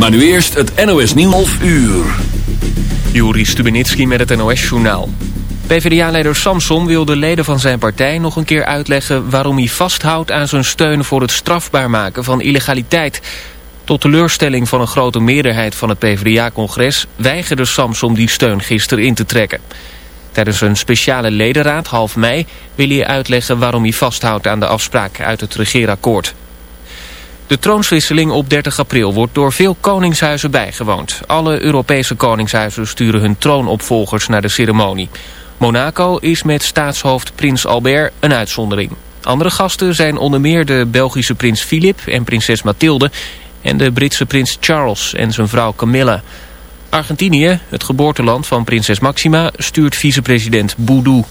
Maar nu eerst het NOS Nieuws uur. Juri Stubenitski met het NOS-journaal. PvdA-leider Samson wil de leden van zijn partij nog een keer uitleggen... waarom hij vasthoudt aan zijn steun voor het strafbaar maken van illegaliteit. Tot teleurstelling van een grote meerderheid van het PvdA-congres... weigerde Samson die steun gisteren in te trekken. Tijdens een speciale ledenraad half mei wil hij uitleggen waarom hij vasthoudt aan de afspraak uit het regeerakkoord. De troonswisseling op 30 april wordt door veel koningshuizen bijgewoond. Alle Europese koningshuizen sturen hun troonopvolgers naar de ceremonie. Monaco is met staatshoofd prins Albert een uitzondering. Andere gasten zijn onder meer de Belgische prins Philip en prinses Mathilde... en de Britse prins Charles en zijn vrouw Camilla... Argentinië, het geboorteland van prinses Maxima, stuurt vicepresident Boudou.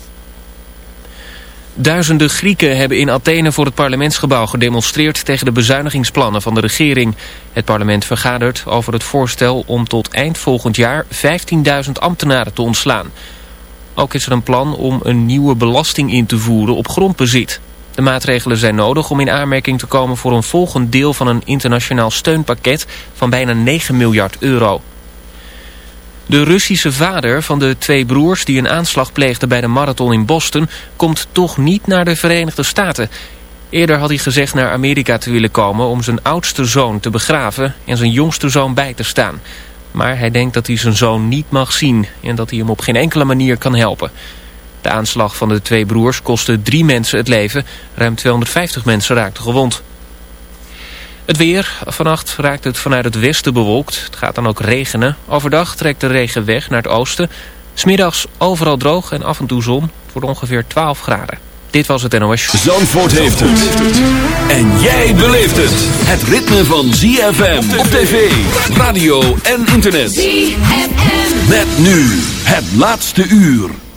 Duizenden Grieken hebben in Athene voor het parlementsgebouw gedemonstreerd tegen de bezuinigingsplannen van de regering. Het parlement vergadert over het voorstel om tot eind volgend jaar 15.000 ambtenaren te ontslaan. Ook is er een plan om een nieuwe belasting in te voeren op grondbezit. De maatregelen zijn nodig om in aanmerking te komen voor een volgend deel van een internationaal steunpakket van bijna 9 miljard euro. De Russische vader van de twee broers die een aanslag pleegden bij de marathon in Boston... komt toch niet naar de Verenigde Staten. Eerder had hij gezegd naar Amerika te willen komen om zijn oudste zoon te begraven... en zijn jongste zoon bij te staan. Maar hij denkt dat hij zijn zoon niet mag zien en dat hij hem op geen enkele manier kan helpen. De aanslag van de twee broers kostte drie mensen het leven. Ruim 250 mensen raakten gewond. Het weer. Vannacht raakt het vanuit het westen bewolkt. Het gaat dan ook regenen. Overdag trekt de regen weg naar het oosten. Smiddags overal droog en af en toe zon. voor ongeveer 12 graden. Dit was het NOS. Zandvoort heeft het. En jij beleeft het. Het ritme van ZFM op tv, radio en internet. ZFM. Met nu het laatste uur.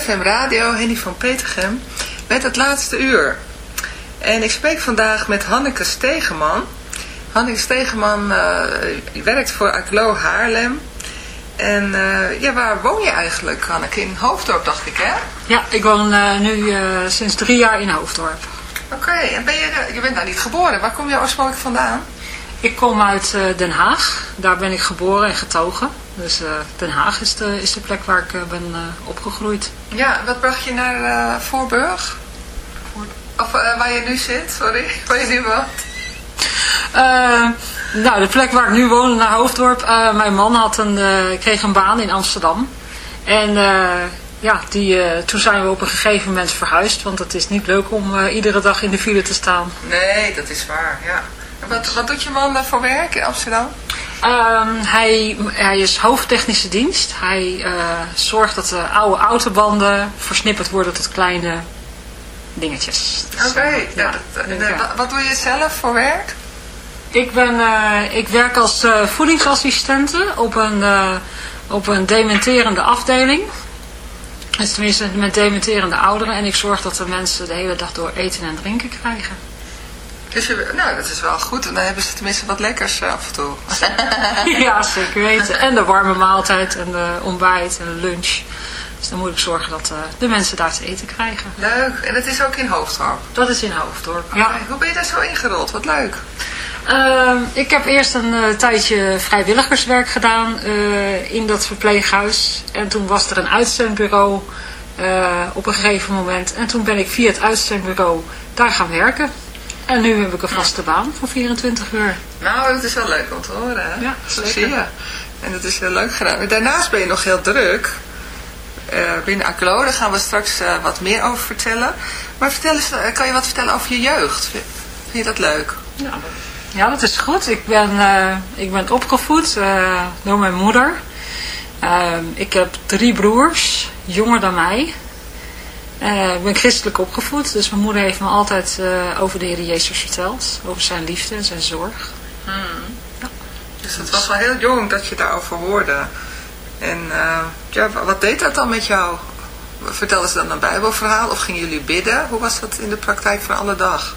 FM Radio, Henny van Petergem, met het laatste uur. En ik spreek vandaag met Hanneke Stegeman. Hanneke Stegeman eh, werkt voor Aklo Haarlem. En eh, ja, waar woon je eigenlijk, Hanneke? In Hoofddorp, dacht ik, hè? Ja, ik woon eh, nu sinds drie jaar in Hoofddorp. Oké, en ben je, je bent daar niet geboren. Waar kom je oorspronkelijk vandaan? Ik kom uit Den Haag. Daar ben ik geboren en getogen. Dus eh, Den Haag is de, is de plek waar ik eh, ben eh, opgegroeid. Ja, wat bracht je naar Voorburg? Of waar je nu zit, sorry, waar je nu woont? Nou, de plek waar ik nu woon, naar Hoofddorp. mijn man had een, kreeg een baan in Amsterdam. En ja, die, toen zijn we op een gegeven moment verhuisd. Want het is niet leuk om iedere dag in de file te staan. Nee, dat is waar, ja. Wat, wat doet je man voor werk in Amsterdam? Ehm, hij, hij is hoofdtechnische dienst. Hij eh, zorgt dat de oude autobanden versnipperd worden tot kleine dingetjes. Dus, Oké, eh, ja, eh, wat, doe je zelf voor werk? Ik, ben, ik werk als eh, voedingsassistente op een, op een dementerende afdeling. Dus tenminste met dementerende ouderen. En ik zorg dat de mensen de hele dag door eten en drinken krijgen. Dus je, nou, dat is wel goed. En dan hebben ze tenminste wat lekkers eh, af en toe. ja, zeker weten. En de warme maaltijd en de ontbijt en de lunch. Dus dan moet ik zorgen dat eh, de mensen daar te eten krijgen. Leuk. En dat is ook in Hoofddorp. Dat is in Hoofddorp. Oké, Hoe ben je daar zo ingerold? Wat leuk. Ehm, ik heb eerst een eh, tijdje vrijwilligerswerk gedaan eh, in dat verpleeghuis. En toen was er een uitzendbureau eh, op een gegeven moment. En toen ben ik via het uitzendbureau daar gaan werken. En nu heb ik een vaste baan voor 24 uur. Nou, dat is wel leuk om te horen. Hè? Ja, Zo zeker. zie je. En dat is heel leuk gedaan. Daarnaast ben je nog heel druk. Eh, binnen Aclo, daar gaan we straks eh, wat meer over vertellen. Maar vertel eens, eh, kan je wat vertellen over je jeugd? Vind, je dat leuk? Ja, dat- ja, dat is goed. Ik ben, ik ben opgevoed door mijn moeder. Ehm, ik heb drie broers, jonger dan mij. Eh, ik ben christelijk opgevoed, dus mijn moeder heeft me altijd eh, over de Heer Jezus verteld. Over zijn liefde en zijn zorg. Dus het was wel heel jong dat je daarover hoorde. En eh, ja, wat deed dat dan met jou? Vertelden ze dan een bijbelverhaal of gingen jullie bidden? Hoe was dat in de praktijk van alle dag?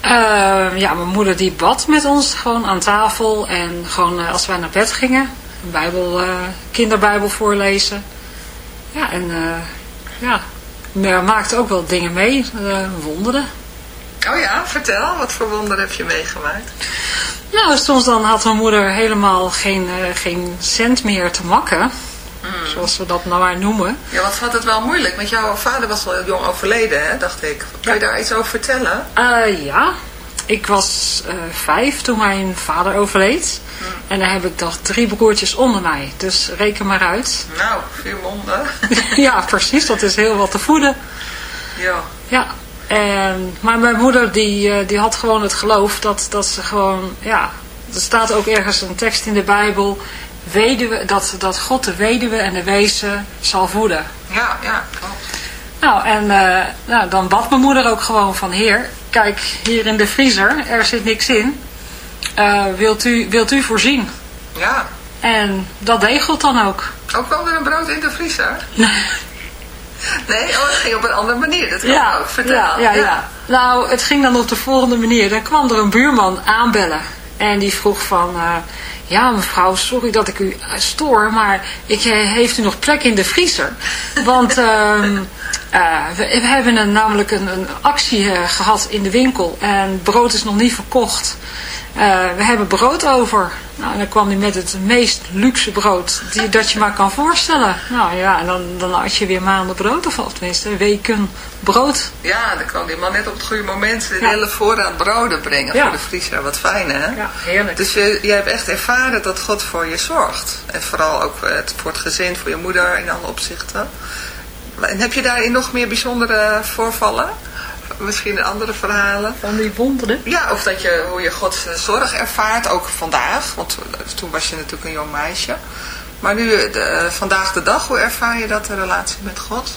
Ehm, ja, mijn moeder die bad met ons gewoon aan tafel. En gewoon als wij naar bed gingen, een bijbel, eh, kinderbijbel voorlezen. Ja, en ja, maar maakte ook wel dingen mee, eh, wonderen. Oh ja, vertel. Wat voor wonder heb je meegemaakt? Nou, soms dan had mijn moeder helemaal geen, eh, geen cent meer te makken. Zoals we dat nou maar noemen. Ja, want had het wel moeilijk. Want jouw vader was wel heel jong overleden, hè, dacht ik. Kan je daar iets over vertellen? Eh, ja, ik was vijf toen mijn vader overleed. En dan heb ik nog drie broertjes onder mij. Dus reken maar uit. Nou, vier monden. ja, precies. Dat is heel wat te voeden. ja. Ja. En, maar mijn moeder die, eh, die had gewoon het geloof dat, dat ze gewoon... Ja, er staat ook ergens een tekst in de Bijbel... Weduwe, dat, dat God de weduwe en de wezen zal voeden. Ja, ja, klopt. Nou, en eh, nou, dan bad mijn moeder ook gewoon van... Heer, kijk, hier in de vriezer, er zit niks in. Eh, wilt, u, wilt u voorzien? Ja. En dat God dan ook. Ook wel weer een brood in de vriezer? Nee, oh, het ging op een andere manier. Dat kan Ja, ik ook. Vertel. ja, ja, ja. Nou, het ging dan op de volgende manier. Dan kwam er een buurman aanbellen. En die vroeg van... eh, ja, mevrouw, sorry dat ik u stoor, maar ik, eh, heeft u nog plek in de vriezer? Want ehm, eh, we, we hebben een, namelijk een, een actie eh, gehad in de winkel en brood is nog niet verkocht. We hebben brood over. Nou, en dan kwam hij met het meest luxe brood die, dat je maar kan voorstellen. Nou ja, en dan, dan had je weer maanden brood, of of tenminste weken brood. Ja, dan kwam die man net op het goede moment de Ja. hele voorraad broden brengen Ja. voor de vriezer. Wat fijn, hè? Ja, heerlijk. Dus je, je hebt echt ervaren dat God voor je zorgt. En vooral ook eh, het, voor het gezin, voor je moeder in alle opzichten. En heb je daarin nog meer bijzondere voorvallen? Misschien andere verhalen? Van die wonderen. Ja, of dat je, hoe je Gods eh, zorg ervaart, ook vandaag. Want eh, toen was je natuurlijk een jong meisje. Maar nu, de, vandaag de dag, hoe ervaar je dat, de relatie met God?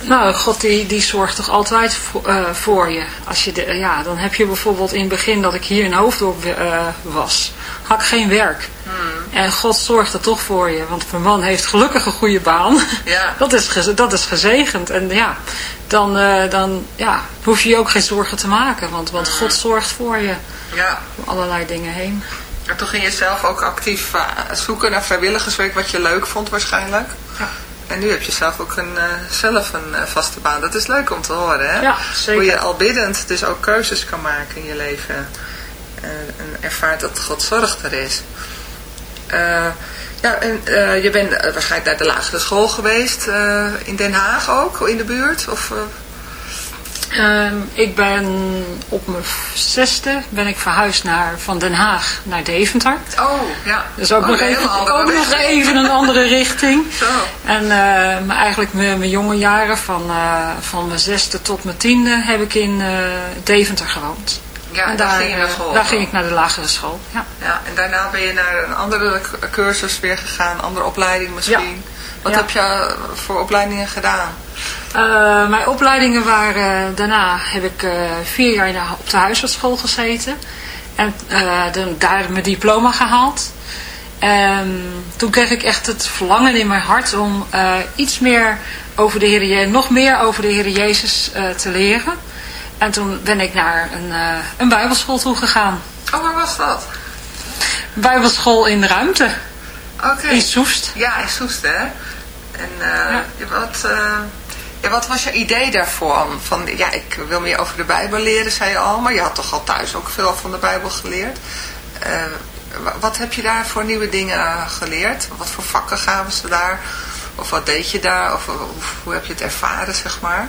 Nou, God die, die zorgt toch altijd voor, eh, voor je. Als je de, ja, dan heb je bijvoorbeeld in het begin dat ik hier in Hoofddorp eh, was, had ik geen werk. En God zorgt er toch voor je. Want mijn man heeft gelukkig een goede baan. Ja. Dat is, dat is gezegend. En ja, dan, eh, dan ja, hoef je je ook geen zorgen te maken. Want, want God zorgt voor je Ja, door allerlei dingen heen. En toen ging je zelf ook actief eh, zoeken naar vrijwilligerswerk wat je leuk vond waarschijnlijk. Ja. En nu heb je zelf ook een, eh, zelf een eh, vaste baan. Dat is leuk om te horen, hè? Ja, zeker. Hoe je al biddend dus ook keuzes kan maken in je leven. eh, en ervaart dat God zorgt er is. Ja, en je bent waarschijnlijk naar de lagere school geweest. in Den Haag ook, in de buurt? Of, eh, Ehm, ik ben op mijn zesde ben ik verhuisd naar, van Den Haag naar Deventer. oh, ja. Dus ook, Oh, nog, even, ook nog even een andere richting. Zo. En maar eigenlijk mijn, mijn jonge jaren, van, eh, van mijn zesde tot mijn tiende, heb ik in eh, Deventer gewoond. Ja, en daar ging je naar eh, school. Daar ging ik naar de lagere school, ja. Ja, en daarna ben je naar een andere cursus weer gegaan, andere opleiding misschien. Wat Ja. heb je eh, voor opleidingen gedaan? Eh, mijn opleidingen waren, daarna heb ik eh, vier jaar de- op de huisartsschool gezeten. En eh, de- daar mijn diploma gehaald. En toen kreeg ik echt het verlangen in mijn hart om eh, iets meer over de Heer Je- nog meer over de Heer Jezus eh, te leren. En toen ben ik naar een, eh, een bijbelschool toe gegaan. Oh, waar was dat? Bijbelschool in ruimte, Oké. in Soest. Ja, in Soest, hè? En eh, Ja. wat, eh, ja, wat was je idee daarvoor? Van, ja, ik wil meer over de Bijbel leren, zei je al. Maar je had toch al thuis ook veel van de Bijbel geleerd. Eh, wa- wat heb je daar voor nieuwe dingen geleerd? Wat voor vakken gaven ze daar? Of wat deed je daar? Of, of hoe heb je het ervaren, zeg maar?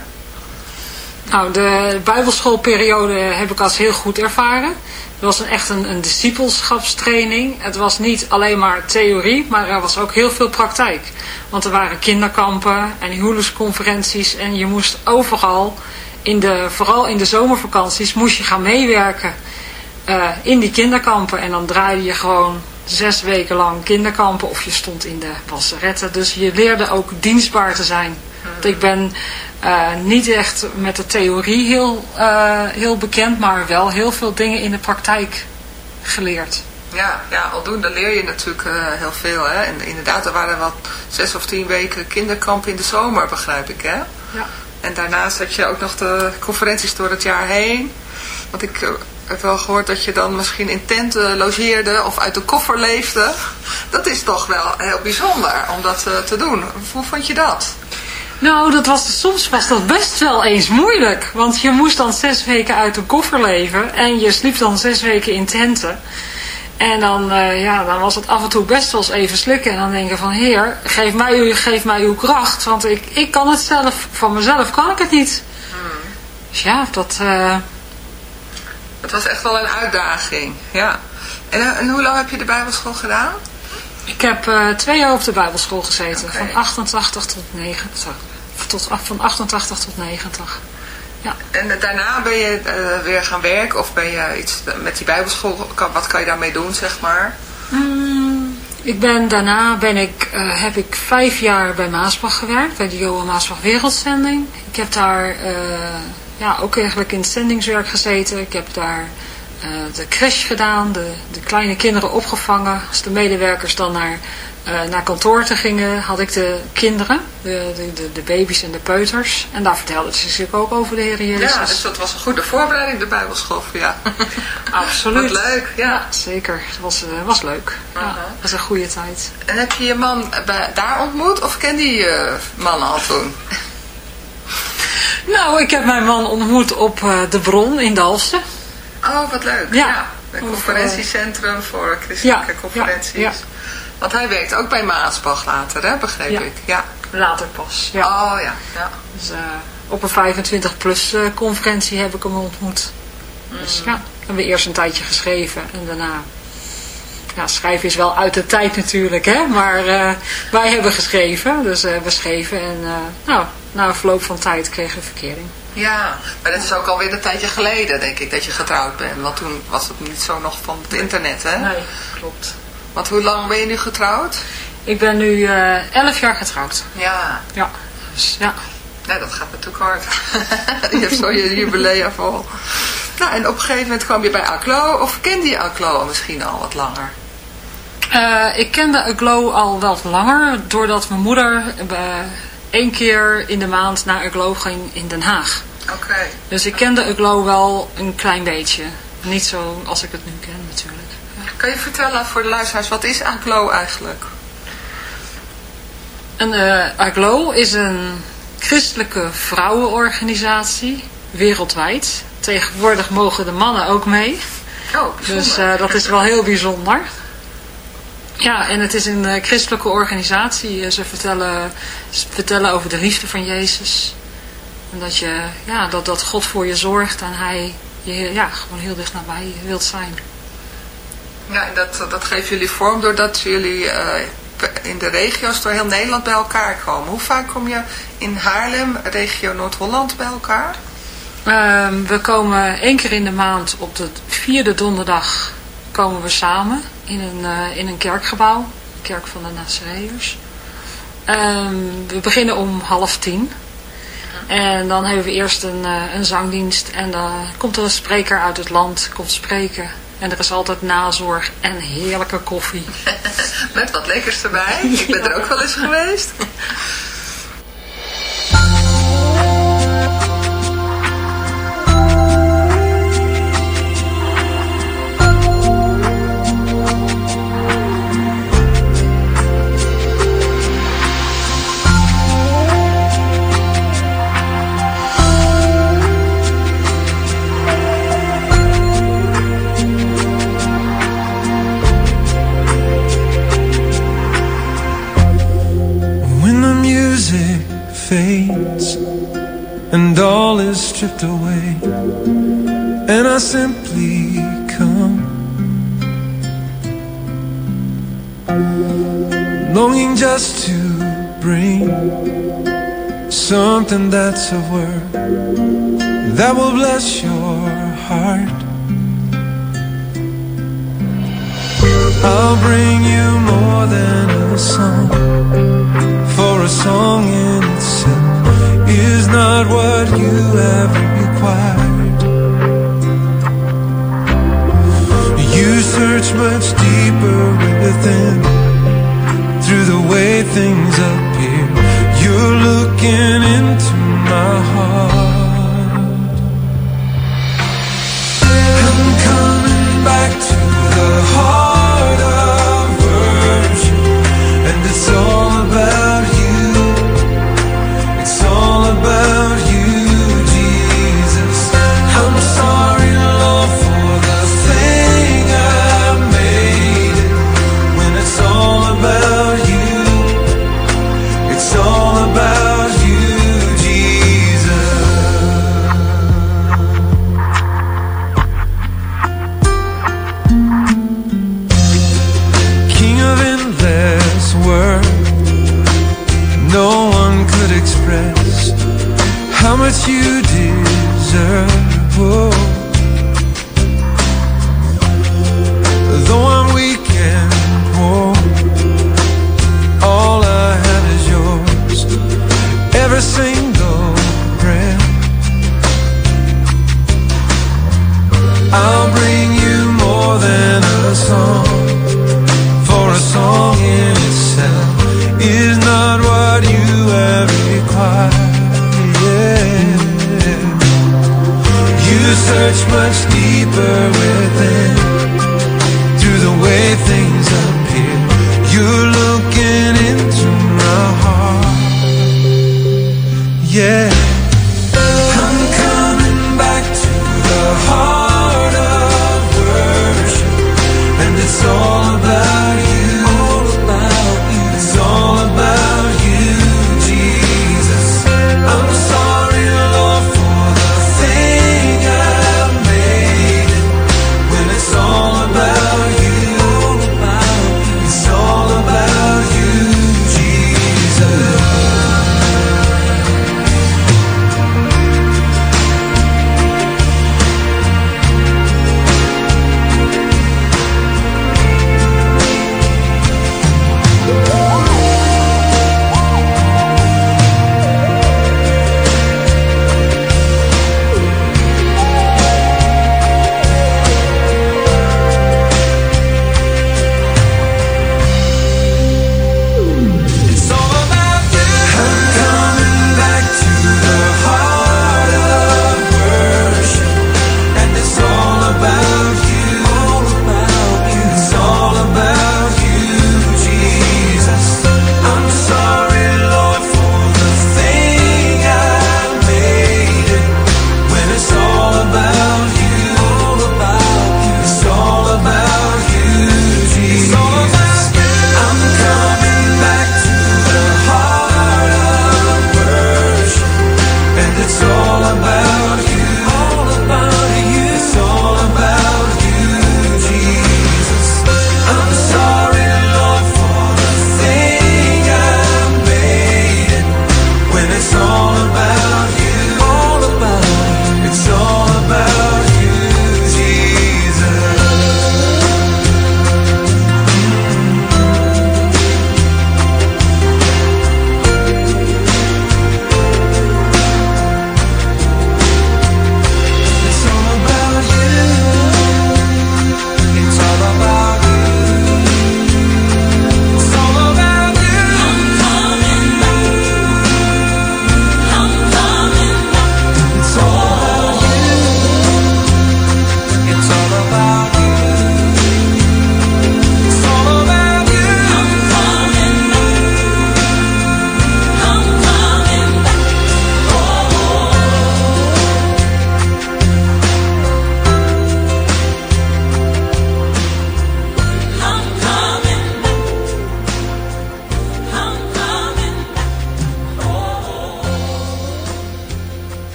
Nou, de bijbelschoolperiode heb ik als heel goed ervaren. Het was een, echt een, een discipelschapstraining. Het was niet alleen maar theorie, maar er was ook heel veel praktijk. Want er waren kinderkampen en huwelijksconferenties en je moest overal, in de, vooral in de zomervakanties, moest je gaan meewerken eh, in die kinderkampen. En dan draaide je gewoon zes weken lang kinderkampen of je stond in de wasseretten. Dus je leerde ook dienstbaar te zijn. Ik ben eh, niet echt met de theorie heel, eh, heel bekend, maar wel heel veel dingen in de praktijk geleerd. Ja, ja, aldoende leer je natuurlijk eh, heel veel. Hè? En inderdaad, er waren wat zes of tien weken kinderkamp in de zomer, begrijp ik. Hè? Ja. En daarnaast heb je ook nog de conferenties door het jaar heen. Want ik heb wel gehoord dat je dan misschien in tenten logeerde of uit de koffer leefde. Dat is toch wel heel bijzonder om dat te doen. Hoe vond je dat? Nou, dat was, soms was dat best wel eens moeilijk. Want je moest dan zes weken uit de koffer leven. En je sliep dan zes weken in tenten. En dan, eh, ja, dan was het af en toe best wel eens even slikken. En dan denken van, heer, geef mij, uw- geef mij uw kracht. Want ik, ik kan het zelf, van mezelf kan ik het niet. Dus ja, dat... eh, Het was echt wel een uitdaging. Ja. En, eh, en hoe lang heb je de bijbelschool gedaan? ik heb twee jaar op de bijbelschool gezeten. Van 88 tot 90. Tot, van 88 tot 90. Ja. En daarna ben je eh, weer gaan werken of ben je iets met die bijbelschool, kan- wat kan je daarmee doen, zeg maar? Mm, ik ben, daarna ben ik, eh, heb ik vijf jaar bij Maasbach gewerkt, bij de Johan Maasbach Wereldzending. Ik heb daar eh, ja, ook eigenlijk in het zendingswerk gezeten. Ik heb daar de crash gedaan, de, de kleine kinderen opgevangen. Als de medewerkers dan naar, uh, naar kantoor te gingen, had ik de kinderen, de, de, de, baby's en de peuters. En daar vertelden ze zich ook over de Heer Jezus. Ja, dus dat was een goede voorbereiding, de Bijbelschool jou. Absoluut. Wat leuk, ja. zeker. Het was, uh, was leuk. Uh -huh. ja, was een goede tijd. En heb je je man daar ontmoet of kende je je man al toen? Nou, ik heb mijn man ontmoet op de Bron in Dalfsen. Oh, wat leuk. Ja. ja. Een conferentiecentrum voor christelijke ja, conferenties. Want hij werkt ook bij Maasbach later, hè, begreep ik. Ja. Later pas. Ja. Oh ja. ja. Dus uh, op een 25 plus uh, conferentie heb ik hem ontmoet. Mm. Dus ja, hebben we eerst een tijdje geschreven en daarna... Ja, schrijven is wel uit de tijd natuurlijk, hè. Maar uh, wij hebben geschreven, dus we schreven en nou, na een verloop van tijd kregen we verkering. Ja, maar dat is ook alweer een tijdje geleden, denk ik, dat je getrouwd bent. Want toen was het niet zo nog van het internet, hè? Nee, klopt. Want hoe lang ben je nu getrouwd? Ik ben nu uh, elf jaar getrouwd. Ja. Ja, dus ja. Ja, dat gaat natuurlijk hard. je hebt zo je jubileum vol. Nou, en op een gegeven moment kwam je bij Aglo, of kende je Aglo misschien al wat langer? Uh, ik kende Aglo al wat langer, doordat mijn moeder... Uh, één keer in de maand naar Uglo ging in Den Haag. Oké. Dus ik kende Uglo wel een klein beetje. Niet zo als ik het nu ken natuurlijk. Kan je vertellen voor de luisteraars, wat is Aglo eigenlijk? Een uh, Aglo is een christelijke vrouwenorganisatie, wereldwijd. Tegenwoordig mogen de mannen ook mee. Oh, dus uh, dat is wel heel bijzonder. Ja, en het is een uh, christelijke organisatie. Ze vertellen, ze vertellen over de liefde van Jezus. En dat, je, ja, dat, dat God voor je zorgt en hij je ja, gewoon heel dicht nabij wilt zijn. Ja, en dat, dat geeft jullie vorm doordat jullie uh, in de regio's door heel Nederland bij elkaar komen. Hoe vaak kom je in Haarlem, regio Noord-Holland, bij elkaar? Um, we komen één keer in de maand op de vierde donderdag komen we samen in een, uh, in een kerkgebouw. De kerk van de Nazareërs. Um, we beginnen om half tien. En dan hebben we eerst een, uh, een zangdienst. En dan komt er een spreker uit het land, komt spreken. En er is altijd nazorg en heerlijke koffie. Met wat lekkers erbij. Ik ben er ook wel eens geweest. and all is stripped away, and I simply come, longing just to bring something that's of worth that will bless your heart. I'll bring you more than a song, for a song in itself is not what you have required. You search much deeper within through the way things appear.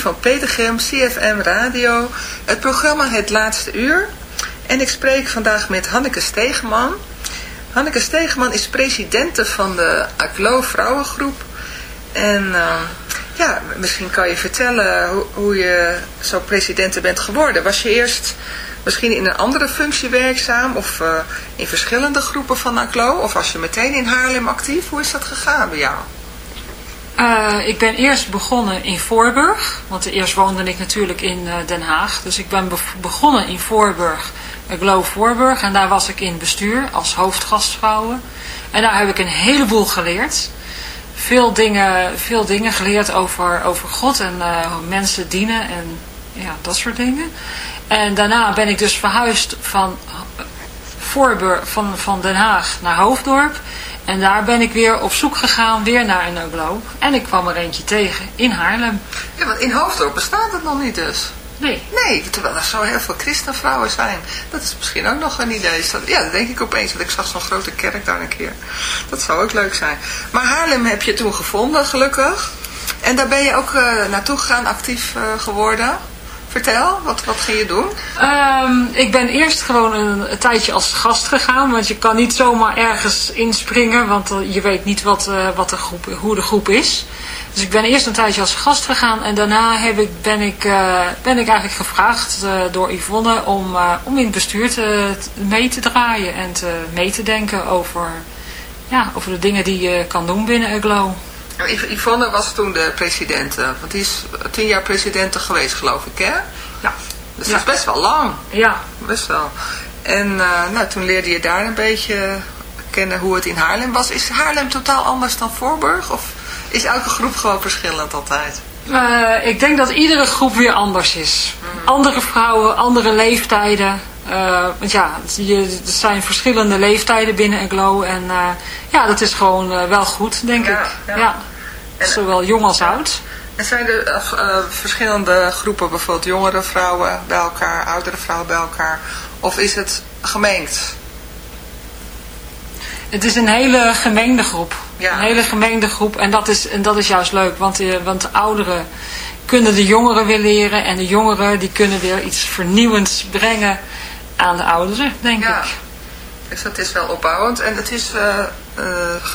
Van Petergem, CFM Radio, het programma Het Laatste Uur. En ik spreek vandaag met Hanneke Stegeman. Hanneke Stegeman is presidente van de ACLO Vrouwengroep. En uh, ja, misschien kan je vertellen hoe, hoe je zo presidente bent geworden. Was je eerst misschien in een andere functie werkzaam of uh, in verschillende groepen van ACLO? Of was je meteen in Haarlem actief? Hoe is dat gegaan bij jou? Uh, ik ben eerst begonnen in Voorburg, want eerst woonde ik natuurlijk in uh, Den Haag. Dus ik ben be begonnen in Voorburg, Glow Voorburg. En daar was ik in bestuur als hoofdgastvrouwen. En daar heb ik een heleboel geleerd. Veel dingen, veel dingen geleerd over, over God en uh, mensen dienen en ja, dat soort dingen. En daarna ben ik dus verhuisd van, Voorburg, van, van Den Haag naar Hoofddorp. En daar ben ik weer op zoek gegaan, weer naar een aglo. En ik kwam er eentje tegen, in Haarlem. Ja, want in Hoofddorp bestaat het nog niet dus. Nee. Nee, terwijl er zo heel veel christenvrouwen zijn. Dat is misschien ook nog een idee. Ja, dat denk ik opeens, want ik zag zo'n grote kerk daar een keer. Dat zou ook leuk zijn. Maar Haarlem heb je toen gevonden, gelukkig. En daar ben je ook uh, naartoe gegaan, actief uh, geworden. Vertel, wat, wat ging je doen? Um, ik ben eerst gewoon een, tijdje als gast gegaan. Want je kan niet zomaar ergens inspringen. Want uh, je weet niet wat, uh, wat de groep, hoe de groep is. Dus ik ben eerst een tijdje als gast gegaan. En daarna heb ik, ben, ik, uh, ben ik eigenlijk gevraagd door Yvonne om, om in het bestuur mee te draaien. En te, mee te denken over, ja, over de dingen die je kan doen binnen Aglo. Yvonne was toen de president, want die is tien jaar president geweest geloof ik hè? Ja. Dus dat is best wel lang. Ja. Best wel. En uh, nou, toen leerde je daar een beetje kennen hoe het in Haarlem was. Is Haarlem totaal anders dan Voorburg? Of is elke groep gewoon verschillend altijd? Uh, ik denk dat iedere groep weer anders is. Mm. Andere vrouwen, andere leeftijden. Uh, want ja, er zijn verschillende leeftijden binnen Aglo. En ja, dat is gewoon wel goed, denk ja, ik. Ja. ja. Zowel jong als oud. En zijn er verschillende groepen, bijvoorbeeld jongere vrouwen bij elkaar, oudere vrouwen bij elkaar? Of is het gemengd? Het is een hele gemengde groep. Ja. Een hele gemengde groep. En dat is, en dat is juist leuk. Want, want de ouderen kunnen de jongeren weer leren. En de jongeren die kunnen weer iets vernieuwends brengen aan de ouderen, denk ja. ik. Dus dat is wel opbouwend. En het is uh,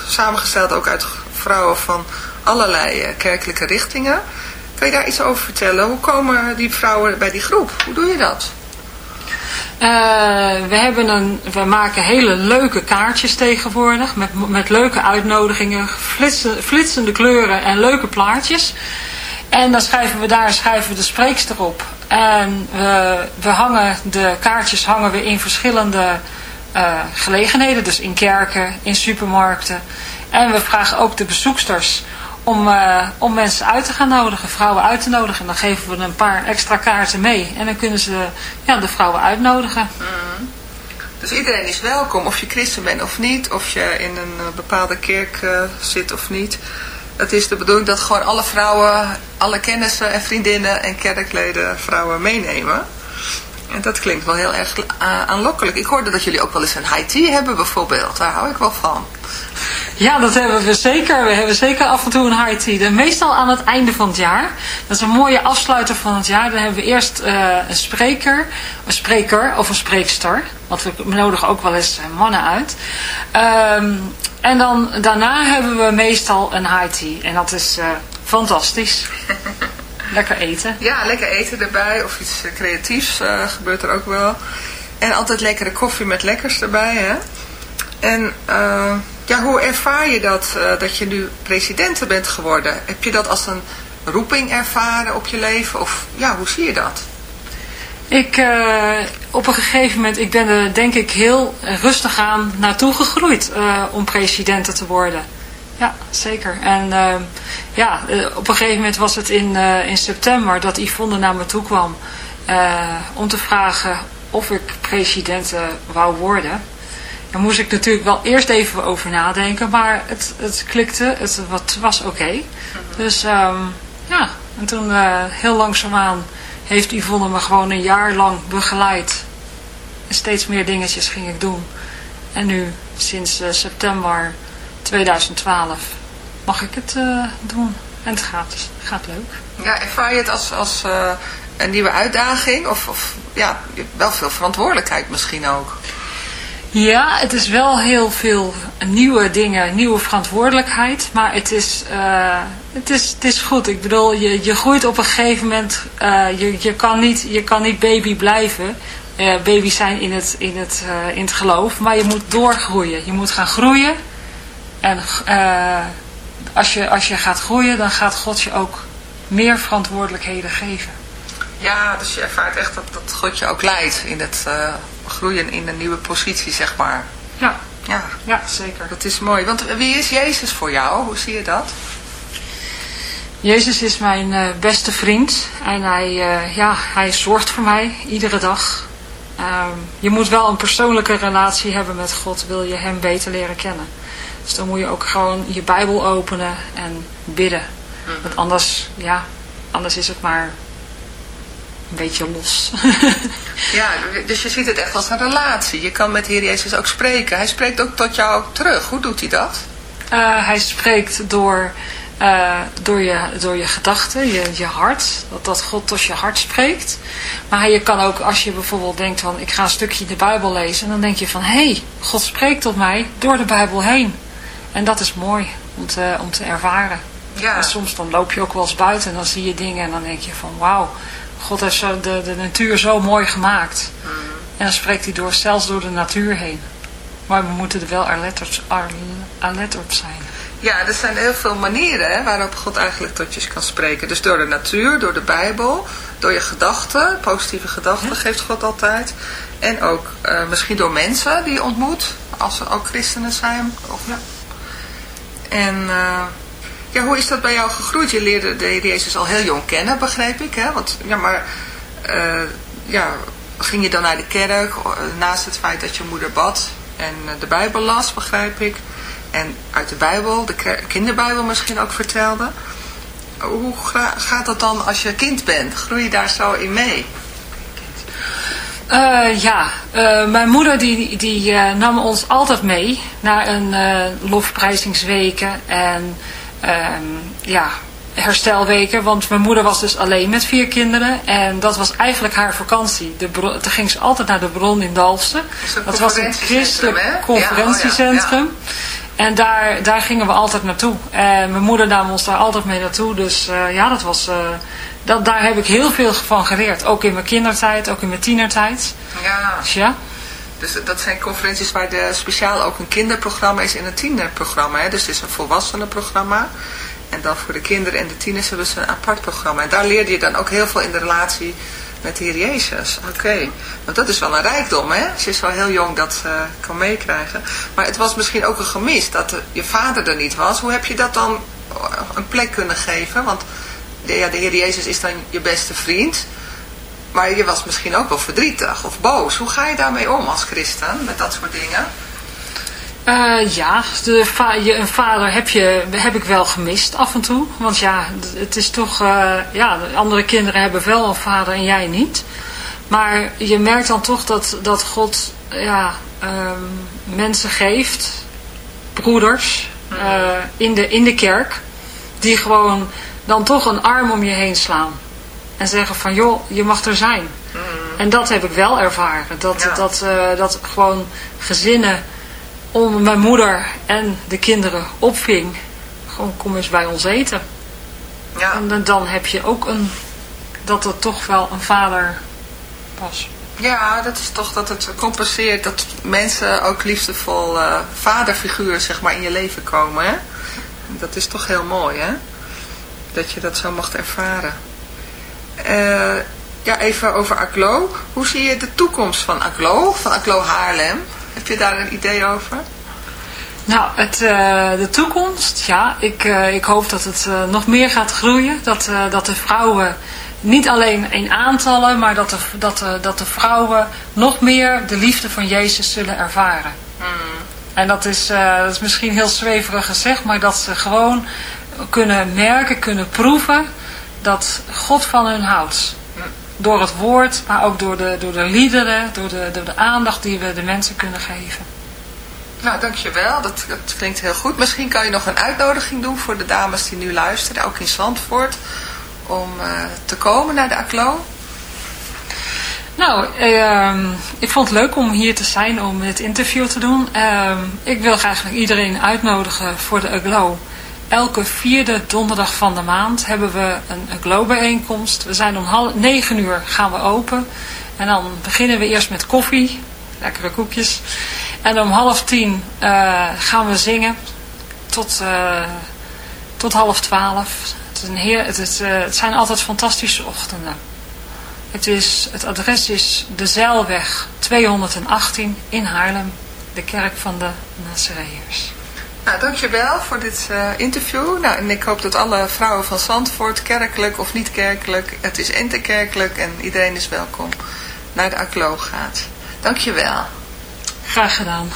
samengesteld ook uit vrouwen van allerlei uh, kerkelijke richtingen. Kun je daar iets over vertellen? Hoe komen die vrouwen bij die groep? Hoe doe je dat? Uh, we, hebben een, we maken hele leuke kaartjes tegenwoordig. Met, met leuke uitnodigingen, flitsen, flitsende kleuren en leuke plaatjes. En dan schrijven we daar schrijven we de spreekster op. En we, we hangen de kaartjes hangen we in verschillende uh, gelegenheden. Dus in kerken, in supermarkten. En we vragen ook de bezoeksters om, uh, om mensen uit te gaan nodigen, vrouwen uit te nodigen. En dan geven we een paar extra kaarten mee. En dan kunnen ze ja, de vrouwen uitnodigen. Mm. Dus iedereen is welkom, of je christen bent of niet. Of je in een uh, bepaalde kerk uh, zit of niet. Het is de bedoeling dat gewoon alle vrouwen, alle kennissen en vriendinnen en kerkleden vrouwen meenemen. En dat klinkt wel heel erg aanlokkelijk. Ik hoorde dat jullie ook wel eens een high tea hebben bijvoorbeeld. Daar hou ik wel van. Ja, dat hebben we zeker. We hebben zeker af en toe een high tea. Meestal aan het einde van het jaar. Dat is een mooie afsluiter van het jaar. Dan hebben we eerst uh, een spreker, een spreker of een spreekster. Want we nodigen ook wel eens mannen uit. Um, en dan daarna hebben we meestal een high tea. En dat is uh, fantastisch. lekker eten. Ja, lekker eten erbij. Of iets creatiefs uh, gebeurt er ook wel. En altijd lekkere koffie met lekkers erbij. Hè? En uh, ja, hoe ervaar je dat, uh, dat je nu president bent geworden? Heb je dat als een roeping ervaren op je leven? Of ja, hoe zie je dat? Ik, uh, op een gegeven moment, ik ben er denk ik heel rustig aan naartoe gegroeid om president te worden. Ja, zeker. En uh, ja, op een gegeven moment was het in, in september dat Yvonne naar me toe kwam om te vragen of ik president wou worden. Daar moest ik natuurlijk wel eerst even over nadenken, maar het, het klikte, het, het was oké. Okay. Dus um, ja, en toen heel langzaamaan heeft Yvonne me gewoon een jaar lang begeleid. En steeds meer dingetjes ging ik doen. En nu, sinds september 2012, mag ik het uh, doen. En het gaat, gaat leuk. Ja, ervaar je het als, als uh, een nieuwe uitdaging? Of, of ja, wel veel verantwoordelijkheid misschien ook? Ja, het is wel heel veel nieuwe dingen, nieuwe verantwoordelijkheid. Maar het is, uh, het is, het is goed. Ik bedoel, je, je groeit op een gegeven moment. Uh, je, je, kan niet, je kan niet baby blijven. Uh, baby's zijn in het, in, het, in het geloof. Maar je moet doorgroeien. Je moet gaan groeien. En als, je, als je gaat groeien, dan gaat God je ook meer verantwoordelijkheden geven. Ja, dus je ervaart echt dat, dat God je ook leidt in het groeien in een nieuwe positie, zeg maar. Ja. Ja, ja zeker. Dat is mooi. Want wie is Jezus voor jou? Hoe zie je dat? Jezus is mijn uh, beste vriend. En hij, uh, ja, hij zorgt voor mij iedere dag. Um, je moet wel een persoonlijke relatie hebben met God. Wil je hem beter leren kennen. Dus dan moet je ook gewoon je Bijbel openen en bidden. Mm -hmm. Want anders, ja, anders is het maar een beetje los. ja, dus je ziet het echt als een relatie. Je kan met de Heer Jezus ook spreken. Hij spreekt ook tot jou terug. Hoe doet hij dat? Uh, hij spreekt door, uh, door, je, door je gedachten, je, je hart. Dat, dat God tot je hart spreekt. Maar je kan ook, als je bijvoorbeeld denkt van ik ga een stukje de Bijbel lezen. Dan denk je van hé, hey, God spreekt tot mij door de Bijbel heen. En dat is mooi om te, om te ervaren. Ja. En soms dan loop je ook wel eens buiten en dan zie je dingen en dan denk je van wauw. God heeft zo de, de natuur zo mooi gemaakt. Mm. En dan spreekt hij door, zelfs door de natuur heen. Maar we moeten er wel alert op, alert op zijn. Ja, er zijn heel veel manieren hè, waarop God eigenlijk tot je kan spreken. Dus door de natuur, door de Bijbel, door je gedachten, positieve gedachten ja. geeft God altijd. En ook uh, misschien door mensen die je ontmoet, als ze ook christenen zijn. Of, ja. En... Uh, ja, hoe is dat bij jou gegroeid? Je leerde de Jezus al heel jong kennen, begreep ik. Hè? Want, ja, maar uh, ja, ging je dan naar de kerk naast het feit dat je moeder bad en de Bijbel las, begrijp ik. En uit de Bijbel, de kinderbijbel misschien ook vertelde. Hoe gaat dat dan als je kind bent? Groei je daar zo in mee? Uh, ja, uh, mijn moeder die, die uh, nam ons altijd mee naar een lofprijzingsweken en um, ja, herstelweken. Want mijn moeder was dus alleen met vier kinderen. En dat was eigenlijk haar vakantie. De bron, toen ging ze altijd naar de bron in Dalfsen. Dat, was een christelijk conferentiecentrum. Ja, oh ja, En daar, daar gingen we altijd naartoe. En mijn moeder nam ons daar altijd mee naartoe. Dus ja, dat was... Dat, daar heb ik heel veel van geleerd. Ook in mijn kindertijd, ook in mijn tienertijd. Ja. Dus ja. Dus dat zijn conferenties waar de speciaal ook een kinderprogramma is en een tienerprogramma. Hè? Dus het is een volwassenenprogramma. En dan voor de kinderen en de tieners hebben ze een apart programma. En daar leerde je dan ook heel veel in de relatie met de Heer Jezus. Oké, okay. want dat is wel een rijkdom, hè? Als je zo heel jong dat uh, kan meekrijgen. Maar het was misschien ook een gemis dat je vader er niet was. Hoe heb je dat dan een plek kunnen geven? Want ja, de Heer Jezus is dan je beste vriend. Maar je was misschien ook wel verdrietig of boos. Hoe ga je daarmee om als christen, met dat soort dingen? Uh, ja, de va je, een vader heb, je, heb ik wel gemist af en toe. Want ja, het is toch... Uh, ja, andere kinderen hebben wel een vader en jij niet. Maar je merkt dan toch dat, dat God ja, um, mensen geeft, broeders, uh, in, de, in de kerk... die gewoon dan toch een arm om je heen slaan. En zeggen van, joh, je mag er zijn. Mm. En dat heb ik wel ervaren. Dat, Ja. dat, uh, dat gewoon gezinnen om mijn moeder en de kinderen opving. Gewoon kom eens bij ons eten. Ja. En dan, dan heb je ook een, dat er toch wel een vader was. Ja, dat is toch dat het compenseert dat mensen ook liefdevol uh, vaderfiguren zeg maar in je leven komen. Hè? Dat is toch heel mooi hè? Dat je dat zo mag ervaren. Uh, ja, even over Aglo. Hoe zie je de toekomst van Aglo, van Aglo Haarlem? Heb je daar een idee over? Nou, het, uh, de toekomst, ja, ik, uh, ik hoop dat het nog meer gaat groeien. Dat, dat de vrouwen, niet alleen in aantallen, maar dat de, dat, de, dat de vrouwen nog meer de liefde van Jezus zullen ervaren. Mm. En dat is, dat is misschien heel zweverig gezegd, maar dat ze gewoon kunnen merken, kunnen proeven dat God van hun houdt. Door het woord, maar ook door de, door de liederen, door de, door de aandacht die we de mensen kunnen geven. Nou, dankjewel. Dat, dat klinkt heel goed. Misschien kan je nog een uitnodiging doen voor de dames die nu luisteren, ook in Zandvoort, om uh, te komen naar de ACLO. Nou, uh, ik vond het leuk om hier te zijn om dit interview te doen. Uh, ik wil graag iedereen uitnodigen voor de AGLO. Elke vierde donderdag van de maand hebben we een AGLO-bijeenkomst. We zijn om half, negen uur gaan we open. En dan beginnen we eerst met koffie, lekkere koekjes. En om half tien uh, gaan we zingen tot, uh, tot half twaalf. Het, is een heer, het, uh, het zijn altijd fantastische ochtenden. Het, is, het adres is de Zeilweg 218 in Haarlem, de kerk van de Nazareërs. Nou, dankjewel voor dit eh, interview. Nou, en ik hoop dat alle vrouwen van Zandvoort, kerkelijk of niet kerkelijk, het is interkerkelijk en iedereen is welkom, naar de ACLO gaat. Dankjewel. Graag gedaan.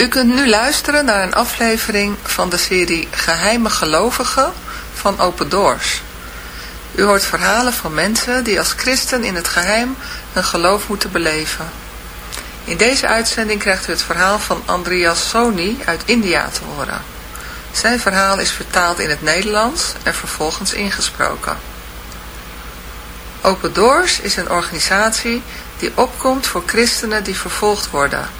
U kunt nu luisteren naar een aflevering van de serie Geheime Gelovigen van Open Doors. U hoort verhalen van mensen die als christen in het geheim hun geloof moeten beleven. In deze uitzending krijgt u het verhaal van Andreas Soni uit India te horen. Zijn verhaal is vertaald in het Nederlands en vervolgens ingesproken. Open Doors is een organisatie die opkomt voor christenen die vervolgd worden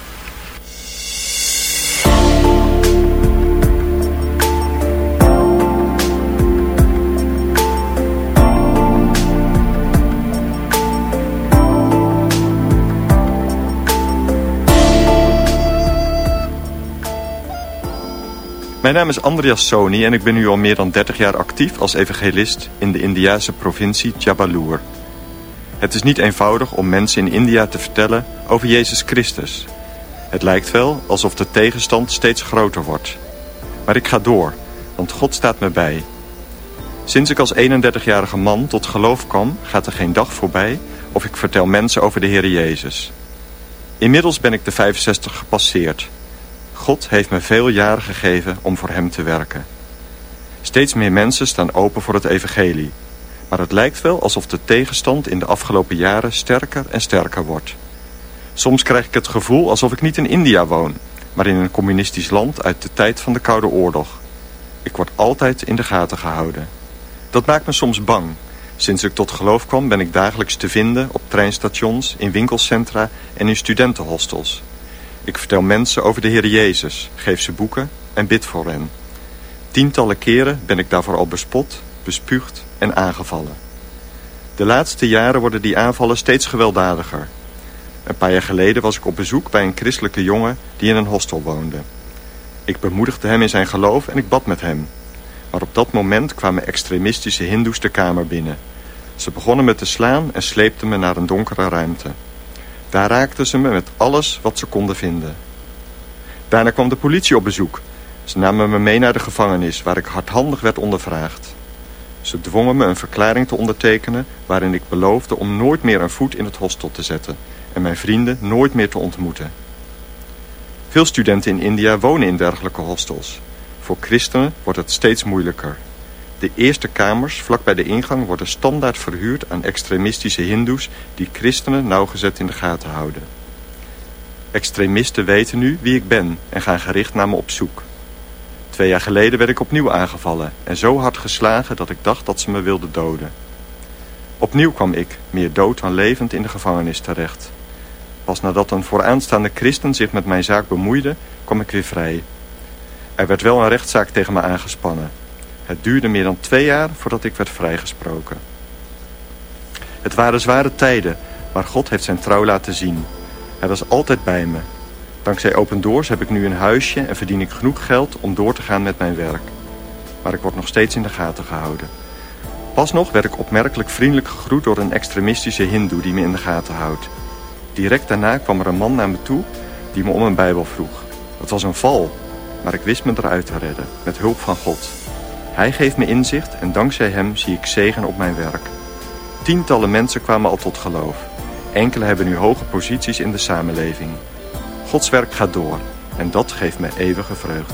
Mijn naam is Andreas Soni en ik ben nu al meer dan 30 jaar actief als evangelist in de Indiase provincie Jabalur. Het is niet eenvoudig om mensen in India te vertellen over Jezus Christus. Het lijkt wel alsof de tegenstand steeds groter wordt. Maar ik ga door, want God staat me bij. Sinds ik als 31-jarige man tot geloof kwam, gaat er geen dag voorbij of ik vertel mensen over de Heer Jezus. Inmiddels ben ik de 65 gepasseerd... God heeft me veel jaren gegeven om voor hem te werken. Steeds meer mensen staan open voor het evangelie. Maar het lijkt wel alsof de tegenstand in de afgelopen jaren sterker en sterker wordt. Soms krijg ik het gevoel alsof ik niet in India woon... maar in een communistisch land uit de tijd van de Koude Oorlog. Ik word altijd in de gaten gehouden. Dat maakt me soms bang. Sinds ik tot geloof kwam ben ik dagelijks te vinden op treinstations, in winkelcentra en in studentenhostels... Ik vertel mensen over de Heer Jezus, geef ze boeken en bid voor hen. Tientallen keren ben ik daarvoor al bespot, bespuugd en aangevallen. De laatste jaren worden die aanvallen steeds gewelddadiger. Een paar jaar geleden was ik op bezoek bij een christelijke jongen die in een hostel woonde. Ik bemoedigde hem in zijn geloof en ik bad met hem. Maar op dat moment kwamen extremistische hindoes de kamer binnen. Ze begonnen me te slaan en sleepten me naar een donkere ruimte. Daar raakten ze me met alles wat ze konden vinden. Daarna kwam de politie op bezoek. Ze namen me mee naar de gevangenis, waar ik hardhandig werd ondervraagd. Ze dwongen me een verklaring te ondertekenen... waarin ik beloofde om nooit meer een voet in het hostel te zetten... en mijn vrienden nooit meer te ontmoeten. Veel studenten in India wonen in dergelijke hostels. Voor christenen wordt het steeds moeilijker... De eerste kamers vlak bij de ingang worden standaard verhuurd aan extremistische hindoes die christenen nauwgezet in de gaten houden. Extremisten weten nu wie ik ben en gaan gericht naar me op zoek. Twee jaar geleden werd ik opnieuw aangevallen en zo hard geslagen dat ik dacht dat ze me wilden doden. Opnieuw kwam ik, meer dood dan levend, in de gevangenis terecht. Pas nadat een vooraanstaande christen zich met mijn zaak bemoeide, kwam ik weer vrij. Er werd wel een rechtszaak tegen me aangespannen, het duurde meer dan twee jaar voordat ik werd vrijgesproken. Het waren zware tijden, maar God heeft zijn trouw laten zien. Hij was altijd bij me. Dankzij Open Doors heb ik nu een huisje en verdien ik genoeg geld om door te gaan met mijn werk. Maar ik word nog steeds in de gaten gehouden. Pas nog werd ik opmerkelijk vriendelijk gegroet door een extremistische hindoe die me in de gaten houdt. Direct daarna kwam er een man naar me toe die me om een bijbel vroeg. Het was een val, maar ik wist me eruit te redden, met hulp van God. Hij geeft me inzicht en dankzij hem zie ik zegen op mijn werk. Tientallen mensen kwamen al tot geloof. Enkele hebben nu hoge posities in de samenleving. Gods werk gaat door en dat geeft me eeuwige vreugde.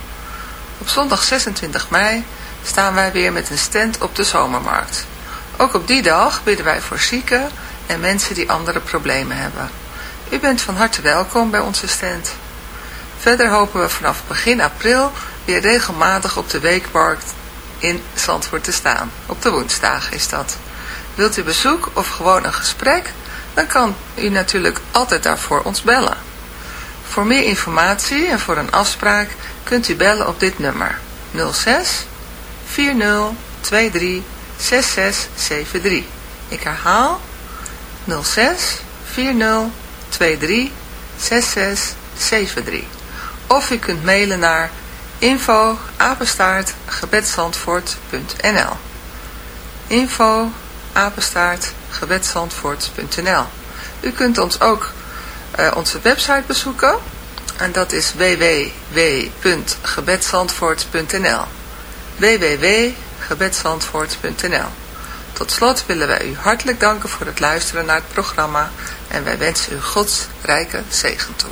Op zondag 26 mei staan wij weer met een stand op de zomermarkt. Ook op die dag bidden wij voor zieken en mensen die andere problemen hebben. U bent van harte welkom bij onze stand. Verder hopen we vanaf begin april weer regelmatig op de weekmarkt in Zandvoort te staan. Op de woensdag is dat. Wilt u bezoek of gewoon een gesprek? Dan kan u natuurlijk altijd daarvoor ons bellen. Voor meer informatie en voor een afspraak kunt u bellen op dit nummer 06 40 23 6673. Ik herhaal 06 40 23 6673. Of u kunt mailen naar info apenstaart info apenstaart U kunt ons ook uh, onze website bezoeken. En dat is www.gebedsandvoort.nl www.gebedsandvoort.nl Tot slot willen wij u hartelijk danken voor het luisteren naar het programma. En wij wensen u Gods rijke zegen toe.